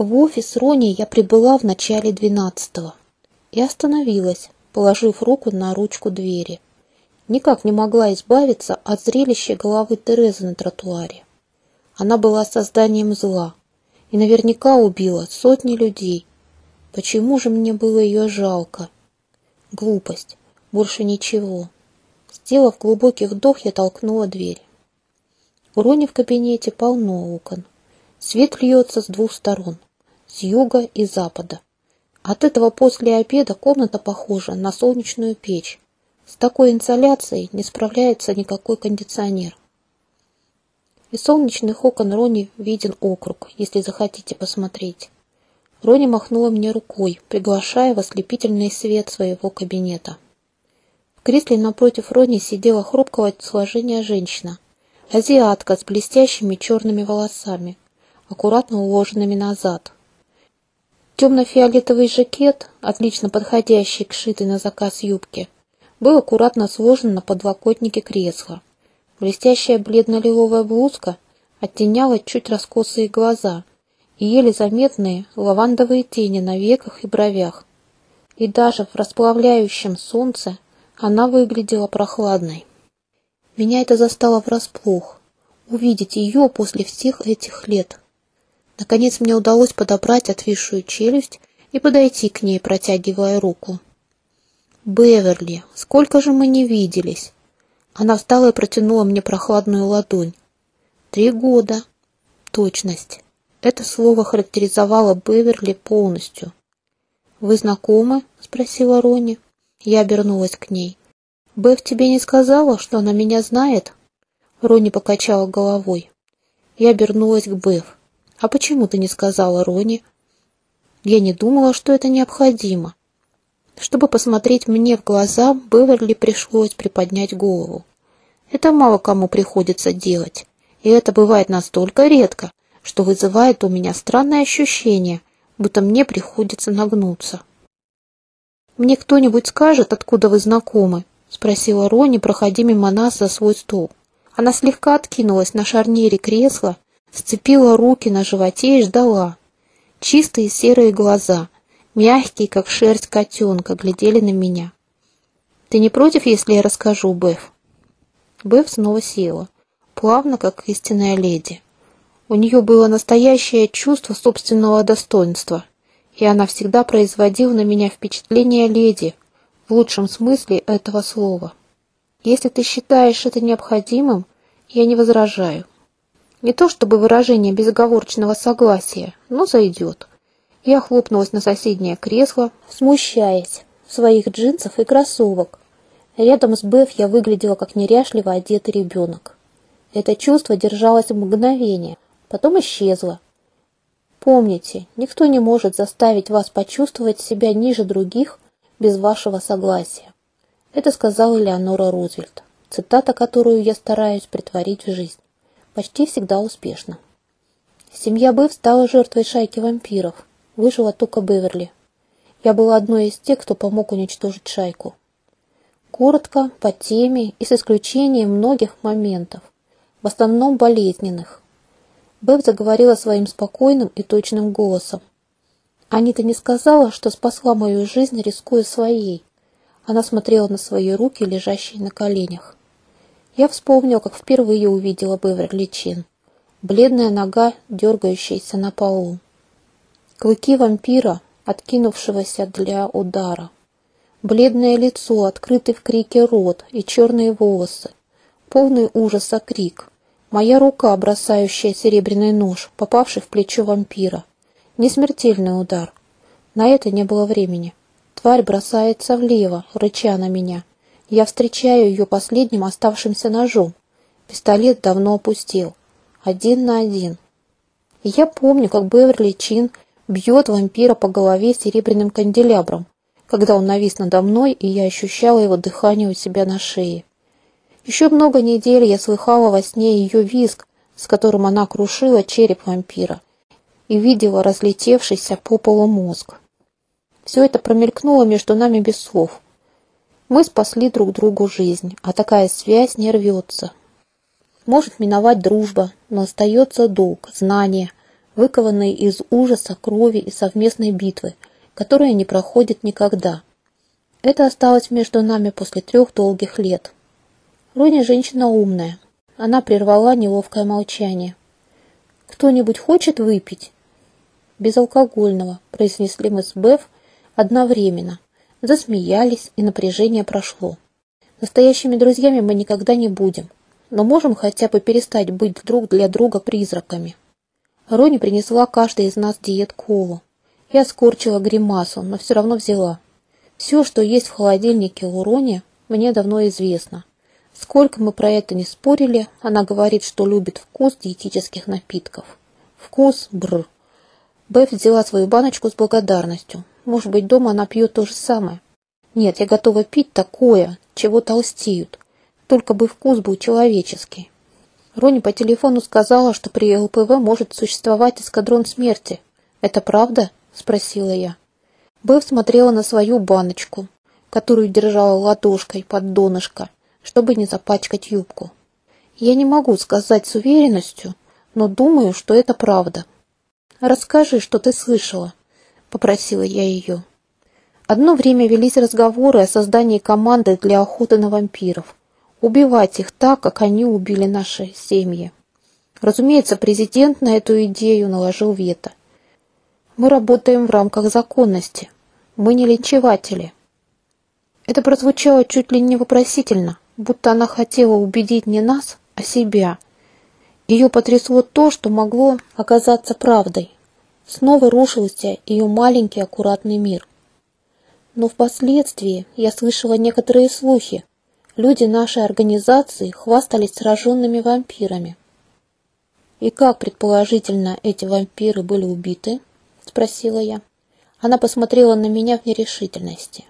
В офис Рони я прибыла в начале двенадцатого и остановилась, положив руку на ручку двери. Никак не могла избавиться от зрелища головы Терезы на тротуаре. Она была созданием зла и наверняка убила сотни людей. Почему же мне было ее жалко? Глупость. Больше ничего. Сделав глубокий вдох, я толкнула дверь. У Рони в кабинете полно окон. Свет льется с двух сторон с юга и запада. От этого после обеда комната похожа на солнечную печь. С такой инсоляцией не справляется никакой кондиционер. Из солнечных окон Рони виден округ, если захотите посмотреть. Рони махнула мне рукой, приглашая в ослепительный свет своего кабинета. В кресле напротив Рони сидела хрупкого сложения женщина, азиатка с блестящими черными волосами, аккуратно уложенными назад – Темно-фиолетовый жакет, отлично подходящий к шитой на заказ юбке, был аккуратно сложен на подлокотнике кресла. Блестящая бледно-лиловая блузка оттеняла чуть раскосые глаза и еле заметные лавандовые тени на веках и бровях. И даже в расплавляющем солнце она выглядела прохладной. Меня это застало врасплох. Увидеть ее после всех этих лет — Наконец мне удалось подобрать отвисшую челюсть и подойти к ней, протягивая руку. «Беверли, сколько же мы не виделись!» Она встала и протянула мне прохладную ладонь. «Три года». Точность. Это слово характеризовало Беверли полностью. «Вы знакомы?» — спросила Рони. Я обернулась к ней. «Бев тебе не сказала, что она меня знает?» Рони покачала головой. Я обернулась к Бев. «А почему ты не сказала Рони?» Я не думала, что это необходимо. Чтобы посмотреть мне в глаза, Беверли пришлось приподнять голову. Это мало кому приходится делать, и это бывает настолько редко, что вызывает у меня странное ощущение, будто мне приходится нагнуться. «Мне кто-нибудь скажет, откуда вы знакомы?» — спросила Рони, проходя мимо нас за свой стол. Она слегка откинулась на шарнире кресла сцепила руки на животе и ждала. Чистые серые глаза, мягкие, как шерсть котенка, глядели на меня. «Ты не против, если я расскажу, Беф?» Беф снова села, плавно, как истинная леди. У нее было настоящее чувство собственного достоинства, и она всегда производила на меня впечатление леди, в лучшем смысле этого слова. Если ты считаешь это необходимым, я не возражаю. Не то чтобы выражение безоговорочного согласия, но зайдет. Я хлопнулась на соседнее кресло, смущаясь своих джинсов и кроссовок. Рядом с Беф я выглядела как неряшливо одетый ребенок. Это чувство держалось мгновение, потом исчезло. Помните, никто не может заставить вас почувствовать себя ниже других без вашего согласия. Это сказала Леонора Рузвельт, цитата, которую я стараюсь притворить в жизнь почти всегда успешно. Семья Бэв стала жертвой шайки вампиров. Выжила только Беверли. Я была одной из тех, кто помог уничтожить шайку. Коротко, по теме и с исключением многих моментов, в основном болезненных. Бэв заговорила своим спокойным и точным голосом. Анита не сказала, что спасла мою жизнь, рискуя своей. Она смотрела на свои руки, лежащие на коленях. Я вспомнил, как впервые увидела Беверли Чин. Бледная нога, дергающаяся на полу. Клыки вампира, откинувшегося для удара. Бледное лицо, открытый в крике рот и черные волосы. Полный ужаса крик. Моя рука, бросающая серебряный нож, попавший в плечо вампира. Несмертельный удар. На это не было времени. Тварь бросается влево, рыча на меня. Я встречаю ее последним оставшимся ножом. Пистолет давно опустел. Один на один. Я помню, как Беверли Чин бьет вампира по голове серебряным канделябром, когда он навис надо мной, и я ощущала его дыхание у себя на шее. Еще много недель я слыхала во сне ее визг, с которым она крушила череп вампира, и видела разлетевшийся по полу мозг. Все это промелькнуло между нами без слов — мы спасли друг другу жизнь, а такая связь не рвется. Может миновать дружба, но остается долг, знание, выкованные из ужаса, крови и совместной битвы, которая не проходит никогда. Это осталось между нами после трех долгих лет. Роня женщина умная. Она прервала неловкое молчание. «Кто-нибудь хочет выпить?» «Безалкогольного», — произнесли мы с Беф одновременно. Засмеялись, и напряжение прошло. Настоящими друзьями мы никогда не будем, но можем хотя бы перестать быть друг для друга призраками. Рони принесла каждой из нас диет-колу. Я скорчила гримасу, но все равно взяла. Все, что есть в холодильнике у Рони, мне давно известно. Сколько мы про это не спорили, она говорит, что любит вкус диетических напитков. Вкус – бр. Беф взяла свою баночку с благодарностью. Может быть, дома она пьет то же самое. Нет, я готова пить такое, чего толстеют. Только бы вкус был человеческий. Рони по телефону сказала, что при ЛПВ может существовать эскадрон смерти. «Это правда?» – спросила я. Бэв смотрела на свою баночку, которую держала ладошкой под донышко, чтобы не запачкать юбку. Я не могу сказать с уверенностью, но думаю, что это правда. «Расскажи, что ты слышала», – попросила я ее. Одно время велись разговоры о создании команды для охоты на вампиров. Убивать их так, как они убили наши семьи. Разумеется, президент на эту идею наложил вето. Мы работаем в рамках законности. Мы не лечеватели. Это прозвучало чуть ли не вопросительно, будто она хотела убедить не нас, а себя. Ее потрясло то, что могло оказаться правдой. Снова рушился ее маленький аккуратный мир. Но впоследствии я слышала некоторые слухи. Люди нашей организации хвастались сраженными вампирами. «И как, предположительно, эти вампиры были убиты?» – спросила я. Она посмотрела на меня в нерешительности.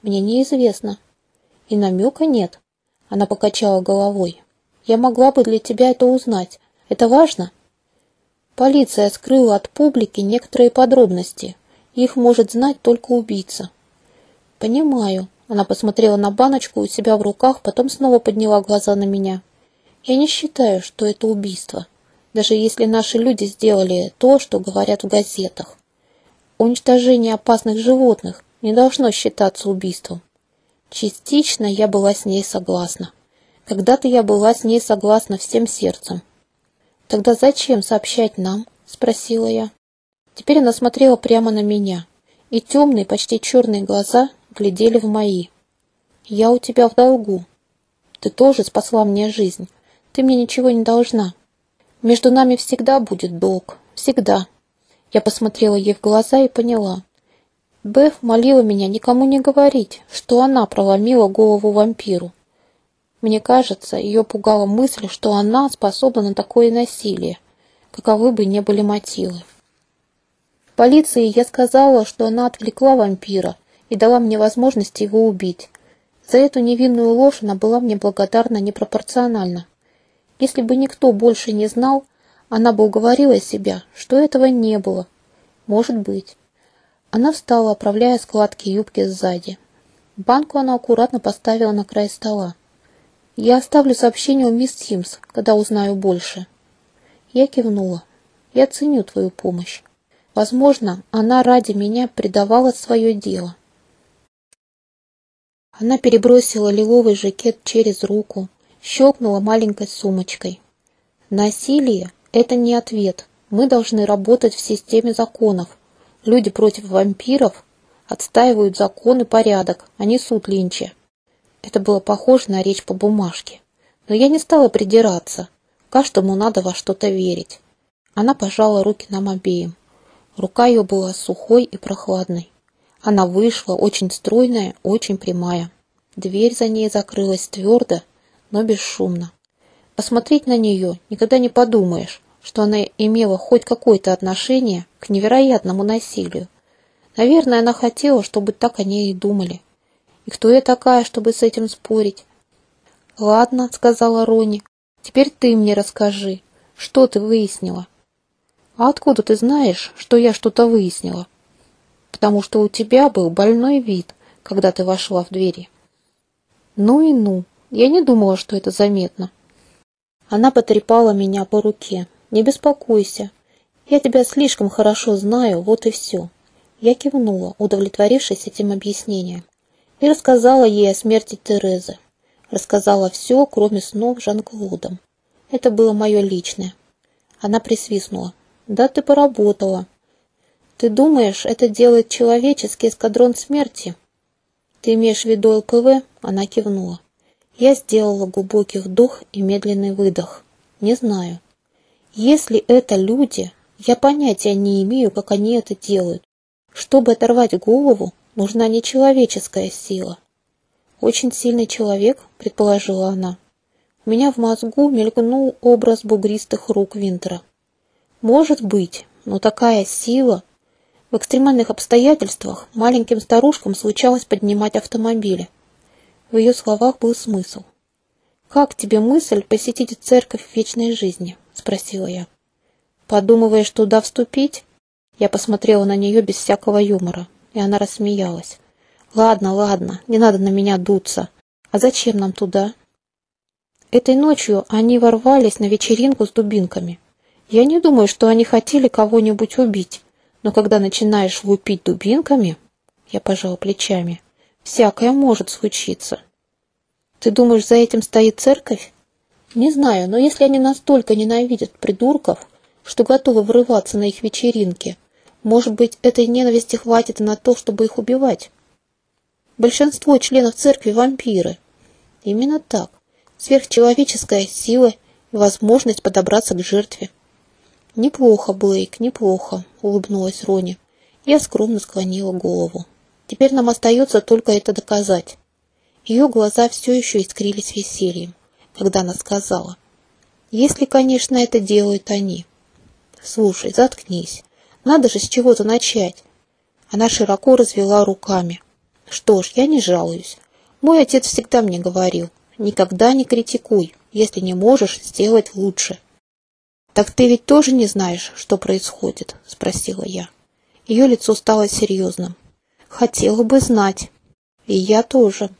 «Мне неизвестно». «И намека нет?» Она покачала головой. «Я могла бы для тебя это узнать. Это важно?» Полиция скрыла от публики некоторые подробности. Их может знать только убийца. «Понимаю». Она посмотрела на баночку у себя в руках, потом снова подняла глаза на меня. «Я не считаю, что это убийство, даже если наши люди сделали то, что говорят в газетах. Уничтожение опасных животных не должно считаться убийством. Частично я была с ней согласна. Когда-то я была с ней согласна всем сердцем. «Тогда зачем сообщать нам?» – спросила я. Теперь она смотрела прямо на меня, и темные, почти черные глаза глядели в мои. «Я у тебя в долгу. Ты тоже спасла мне жизнь. Ты мне ничего не должна. Между нами всегда будет долг. Всегда». Я посмотрела ей в глаза и поняла. Беф молила меня никому не говорить, что она проломила голову вампиру. Мне кажется, ее пугала мысль, что она способна на такое насилие, каковы бы ни были мотивы. Полиции я сказала, что она отвлекла вампира, и дала мне возможность его убить. За эту невинную ложь она была мне благодарна непропорционально. Если бы никто больше не знал, она бы уговорила себя, что этого не было. Может быть. Она встала, оправляя складки юбки сзади. Банку она аккуратно поставила на край стола. «Я оставлю сообщение у мисс Симс, когда узнаю больше». Я кивнула. «Я ценю твою помощь. Возможно, она ради меня предавала свое дело. Она перебросила лиловый жакет через руку, щелкнула маленькой сумочкой. Насилие – это не ответ. Мы должны работать в системе законов. Люди против вампиров отстаивают закон и порядок, а не суд Линча. Это было похоже на речь по бумажке. Но я не стала придираться. Каждому надо во что-то верить. Она пожала руки нам обеим. Рука ее была сухой и прохладной. Она вышла, очень стройная, очень прямая. Дверь за ней закрылась твердо, но бесшумно. Посмотреть на нее никогда не подумаешь, что она имела хоть какое-то отношение к невероятному насилию. Наверное, она хотела, чтобы так о ней и думали. И кто я такая, чтобы с этим спорить? «Ладно», — сказала Рони, — «теперь ты мне расскажи, что ты выяснила?» «А откуда ты знаешь, что я что-то выяснила?» потому что у тебя был больной вид, когда ты вошла в двери. Ну и ну, я не думала, что это заметно. Она потрепала меня по руке. Не беспокойся, Я тебя слишком хорошо знаю, вот и все. Я кивнула, удовлетворившись этим объяснением, и рассказала ей о смерти Терезы. Рассказала все, кроме снов Жан-Клодом. Это было мое личное. Она присвистнула. «Да ты поработала. Ты думаешь, это делает человеческий эскадрон смерти?» «Ты имеешь в виду ЛПВ?» Она кивнула. Я сделала глубокий вдох и медленный выдох. Не знаю. Если это люди, я понятия не имею, как они это делают. Чтобы оторвать голову, нужна нечеловеческая сила. Очень сильный человек, предположила она. У меня в мозгу мелькнул образ бугристых рук Винтера. Может быть, но такая сила... В экстремальных обстоятельствах маленьким старушкам случалось поднимать автомобили. В ее словах был смысл. «Как тебе мысль посетить церковь вечной жизни?» – спросила я. «Подумываешь туда вступить?» Я посмотрела на нее без всякого юмора, и она рассмеялась. «Ладно, ладно, не надо на меня дуться. А зачем нам туда?» Этой ночью они ворвались на вечеринку с дубинками. Я не думаю, что они хотели кого-нибудь убить, но когда начинаешь лупить дубинками, я пожала плечами, всякое может случиться. Ты думаешь, за этим стоит церковь? Не знаю, но если они настолько ненавидят придурков, что готовы врываться на их вечеринки, может быть, этой ненависти хватит на то, чтобы их убивать? Большинство членов церкви – вампиры. Именно так. Сверхчеловеческая сила и возможность подобраться к жертве. «Неплохо, Блейк, неплохо», — улыбнулась Рони. Я скромно склонила голову. «Теперь нам остается только это доказать». Ее глаза все еще искрились весельем, когда она сказала. «Если, конечно, это делают они». «Слушай, заткнись. Надо же с чего-то начать». Она широко развела руками. «Что ж, я не жалуюсь. Мой отец всегда мне говорил, никогда не критикуй, если не можешь сделать лучше». «Так ты ведь тоже не знаешь, что происходит?» – спросила я. Ее лицо стало серьезным. «Хотела бы знать». «И я тоже»,